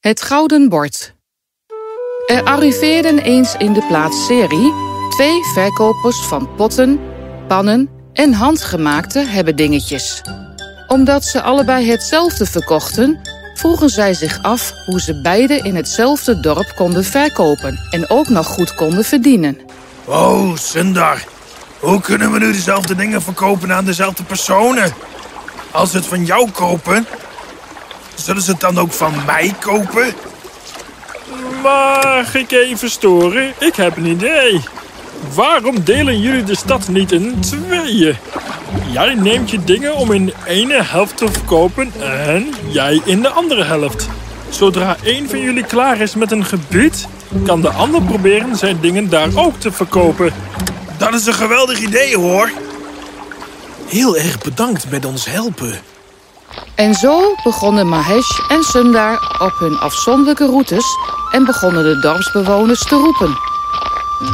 Het Gouden Bord. Er arriveerden eens in de plaats Serie twee verkopers van potten, pannen en handgemaakte hebbedingetjes. Omdat ze allebei hetzelfde verkochten, vroegen zij zich af hoe ze beide in hetzelfde dorp konden verkopen en ook nog goed konden verdienen. Oh, Sundar. Hoe kunnen we nu dezelfde dingen verkopen aan dezelfde personen? Als ze het van jou kopen, zullen ze het dan ook van mij kopen? Mag ik even storen? Ik heb een idee. Waarom delen jullie de stad niet in tweeën? Jij neemt je dingen om in de ene helft te verkopen en jij in de andere helft. Zodra één van jullie klaar is met een gebied, kan de ander proberen zijn dingen daar ook te verkopen. Dat is een geweldig idee, hoor. Heel erg bedankt met ons helpen. En zo begonnen Mahesh en Sundar op hun afzonderlijke routes en begonnen de dorpsbewoners te roepen.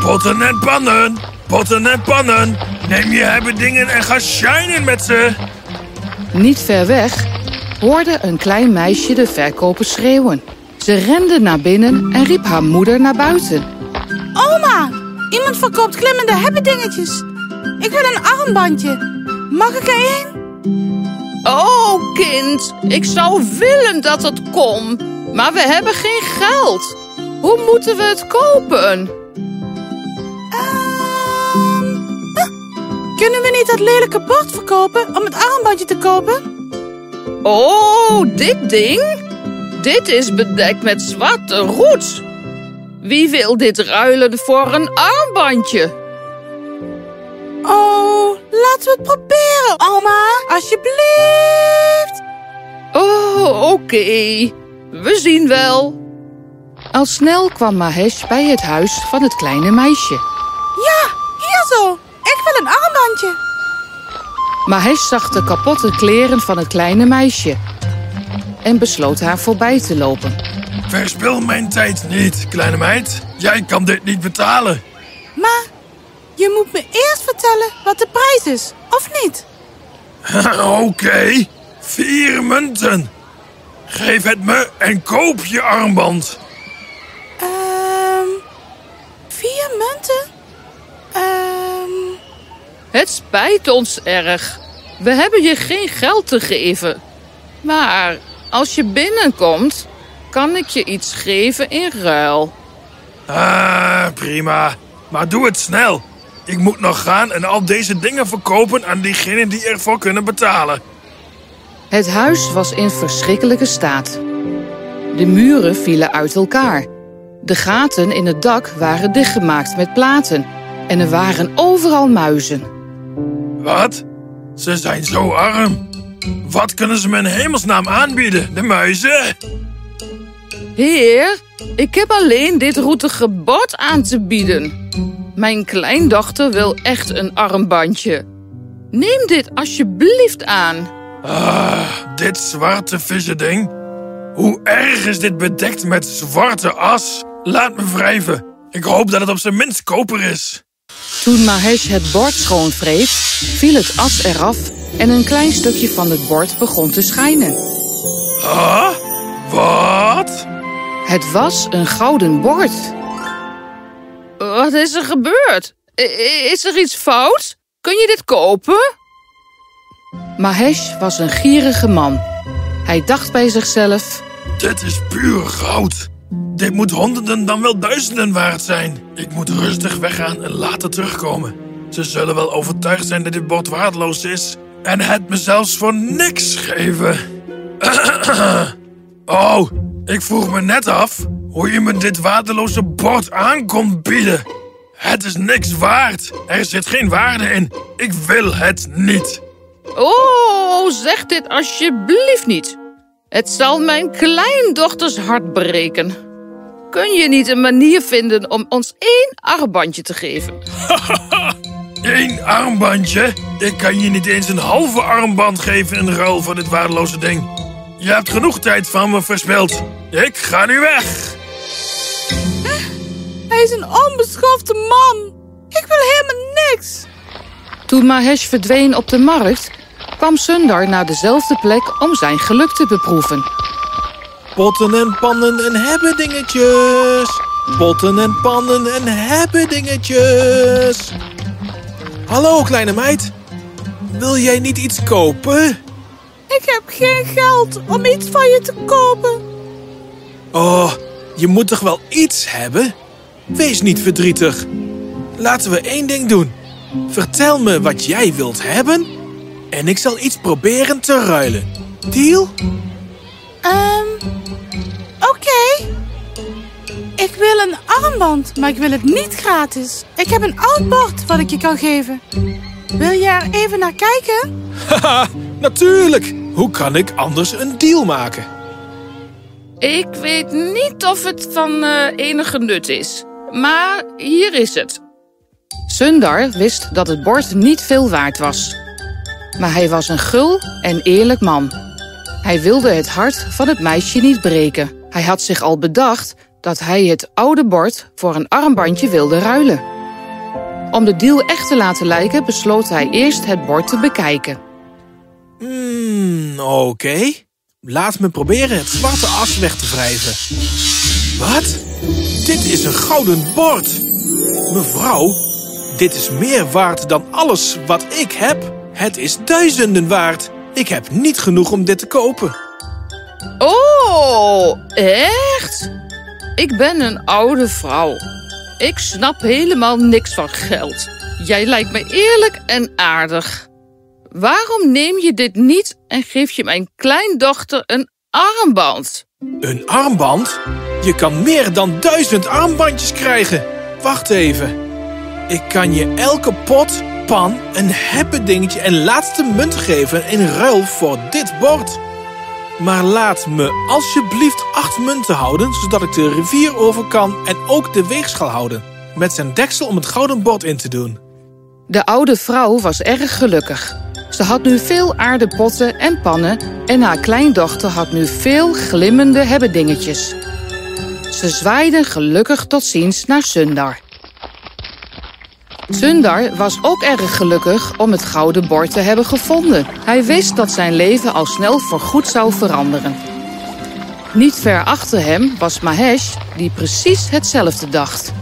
Potten en pannen, potten en pannen. Neem je hebben dingen en ga shinen met ze. Niet ver weg hoorde een klein meisje de verkoper schreeuwen. Ze rende naar binnen en riep haar moeder naar buiten. Oma, iemand verkoopt klimmende hebbedingetjes. Ik wil een armbandje. Mag ik er één? Oh, kind, ik zou willen dat het kon, maar we hebben geen geld. Hoe moeten we het kopen? Ehm, huh. Kunnen we niet dat lelijke bord verkopen om het armbandje te kopen? Oh, dit ding? Dit is bedekt met zwarte roet. Wie wil dit ruilen voor een armbandje? Oh, laten we het proberen, oma. Alsjeblieft. Oh, oké. We zien wel. Al snel kwam Mahesh bij het huis van het kleine meisje. Ja, hier zo. Ik wil een armbandje. Mahesh zag de kapotte kleren van het kleine meisje en besloot haar voorbij te lopen. Verspil mijn tijd niet, kleine meid. Jij kan dit niet betalen. Je moet me eerst vertellen wat de prijs is, of niet? Oké, vier munten. Geef het me en koop je armband. Ehm, vier munten? Ehm, Het spijt ons erg. We hebben je geen geld te geven. Maar als je binnenkomt, kan ik je iets geven in ruil. Ah, prima. Maar doe het snel. Ik moet nog gaan en al deze dingen verkopen aan diegenen die ervoor kunnen betalen. Het huis was in verschrikkelijke staat. De muren vielen uit elkaar. De gaten in het dak waren dichtgemaakt met platen. En er waren overal muizen. Wat? Ze zijn zo arm. Wat kunnen ze me in hemelsnaam aanbieden, de muizen? Heer, ik heb alleen dit roetige bord aan te bieden. Mijn kleindochter wil echt een armbandje. Neem dit alsjeblieft aan. Ah, dit zwarte visjending. Hoe erg is dit bedekt met zwarte as? Laat me wrijven. Ik hoop dat het op zijn minst koper is. Toen Mahesh het bord schoonwreef, viel het as eraf en een klein stukje van het bord begon te schijnen. Ah, wat? Het was een gouden bord. Wat is er gebeurd? Is er iets fout? Kun je dit kopen? Mahesh was een gierige man. Hij dacht bij zichzelf... Dit is puur goud. Dit moet honderden dan wel duizenden waard zijn. Ik moet rustig weggaan en later terugkomen. Ze zullen wel overtuigd zijn dat dit bord waardeloos is en het me zelfs voor niks geven. oh, ik vroeg me net af hoe je me dit waardeloze bord aan kon bieden. Het is niks waard. Er zit geen waarde in. Ik wil het niet. Oh, zeg dit alsjeblieft niet. Het zal mijn kleindochters hart breken. Kun je niet een manier vinden om ons één armbandje te geven? Eén armbandje? Ik kan je niet eens een halve armband geven in ruil voor dit waardeloze ding. Je hebt genoeg tijd van me verspild. Ik ga nu weg. Hij is een onbeschofte man. Ik wil helemaal niks. Toen Mahesh verdween op de markt, kwam Sundar naar dezelfde plek om zijn geluk te beproeven. Potten en pannen en hebben dingetjes. Potten en pannen en hebben dingetjes. Hallo, kleine meid. Wil jij niet iets kopen? Ik heb geen geld om iets van je te kopen. Oh, je moet toch wel iets hebben? Wees niet verdrietig. Laten we één ding doen. Vertel me wat jij wilt hebben en ik zal iets proberen te ruilen. Deal? Ehm, oké. Ik wil een armband, maar ik wil het niet gratis. Ik heb een oud bord wat ik je kan geven. Wil je er even naar kijken? Haha, natuurlijk. Hoe kan ik anders een deal maken? Ik weet niet of het van eh, enige nut is. Maar hier is het. Sundar wist dat het bord niet veel waard was. Maar hij was een gul en eerlijk man. Hij wilde het hart van het meisje niet breken. Hij had zich al bedacht dat hij het oude bord voor een armbandje wilde ruilen. Om de deal echt te laten lijken besloot hij eerst het bord te bekijken. Hmm, oké. Laat me proberen het zwarte as weg te wrijven. Wat? Dit is een gouden bord. Mevrouw, dit is meer waard dan alles wat ik heb. Het is duizenden waard. Ik heb niet genoeg om dit te kopen. Oh, echt? Ik ben een oude vrouw. Ik snap helemaal niks van geld. Jij lijkt me eerlijk en aardig. Waarom neem je dit niet en geef je mijn kleindochter een armband? Een armband? Je kan meer dan duizend armbandjes krijgen. Wacht even. Ik kan je elke pot, pan, een hebbedingetje en laatste munt geven in ruil voor dit bord. Maar laat me alsjeblieft acht munten houden, zodat ik de rivier over kan en ook de weegschaal houden. Met zijn deksel om het gouden bord in te doen. De oude vrouw was erg gelukkig. Ze had nu veel aardepotten en pannen en haar kleindochter had nu veel glimmende hebbedingetjes. Ze zwaaiden gelukkig tot ziens naar Sundar. Sundar was ook erg gelukkig om het gouden bord te hebben gevonden. Hij wist dat zijn leven al snel voorgoed zou veranderen. Niet ver achter hem was Mahesh, die precies hetzelfde dacht.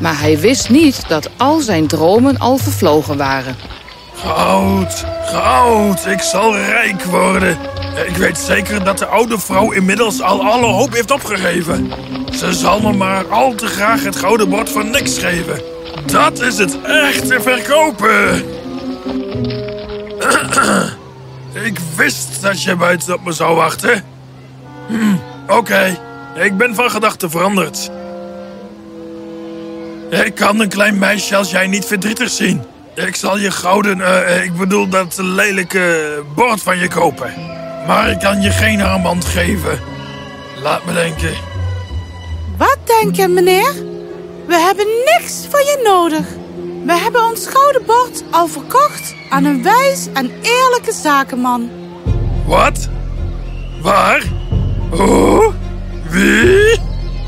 Maar hij wist niet dat al zijn dromen al vervlogen waren. Goud, goud, ik zal rijk worden. Ik weet zeker dat de oude vrouw inmiddels al alle hoop heeft opgegeven. Ze zal me maar al te graag het gouden bord voor niks geven. Dat is het echte verkopen. Ik wist dat je buiten op me zou wachten. Hm, Oké, ik ben van gedachten veranderd. Ik kan een klein meisje als jij niet verdrietig zien. Ik zal je gouden, eh, ik bedoel dat lelijke bord van je kopen. Maar ik kan je geen armband geven. Laat me denken. Wat denk je, meneer? We hebben niks van je nodig. We hebben ons gouden bord al verkocht aan een wijs en eerlijke zakenman. Wat? Waar? Hoe? Wie?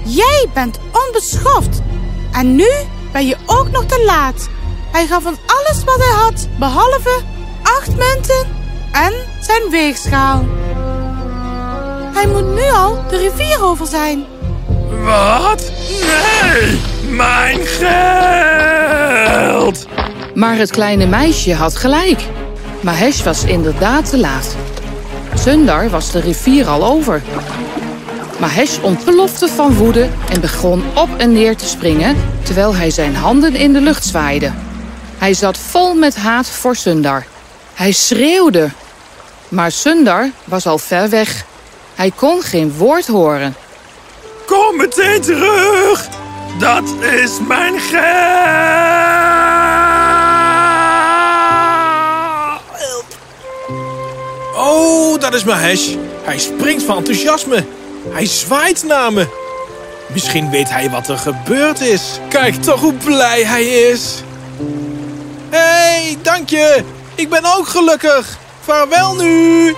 Jij bent onbeschoft. En nu ben je ook nog te laat. Hij gaf ons alles wat hij had, behalve acht munten en zijn weegschaal. Hij moet nu al de rivier over zijn. Wat? Nee! Mijn geld! Maar het kleine meisje had gelijk. Mahesh was inderdaad te laat. Sundar was de rivier al over. Mahesh ontplofte van woede en begon op en neer te springen... terwijl hij zijn handen in de lucht zwaaide. Hij zat vol met haat voor Sundar. Hij schreeuwde. Maar Sundar was al ver weg. Hij kon geen woord horen. Kom meteen terug! Dat is mijn geld! Oh, dat is Mahesh. Hij springt van enthousiasme. Hij zwaait naar me. Misschien weet hij wat er gebeurd is. Kijk toch hoe blij hij is. Hé, hey, dank je. Ik ben ook gelukkig. Vaarwel nu.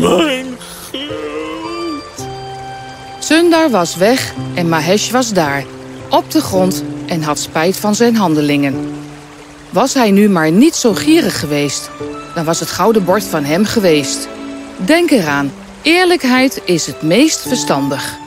Mijn Sundar was weg en Mahesh was daar, op de grond en had spijt van zijn handelingen. Was hij nu maar niet zo gierig geweest, dan was het gouden bord van hem geweest. Denk eraan, eerlijkheid is het meest verstandig.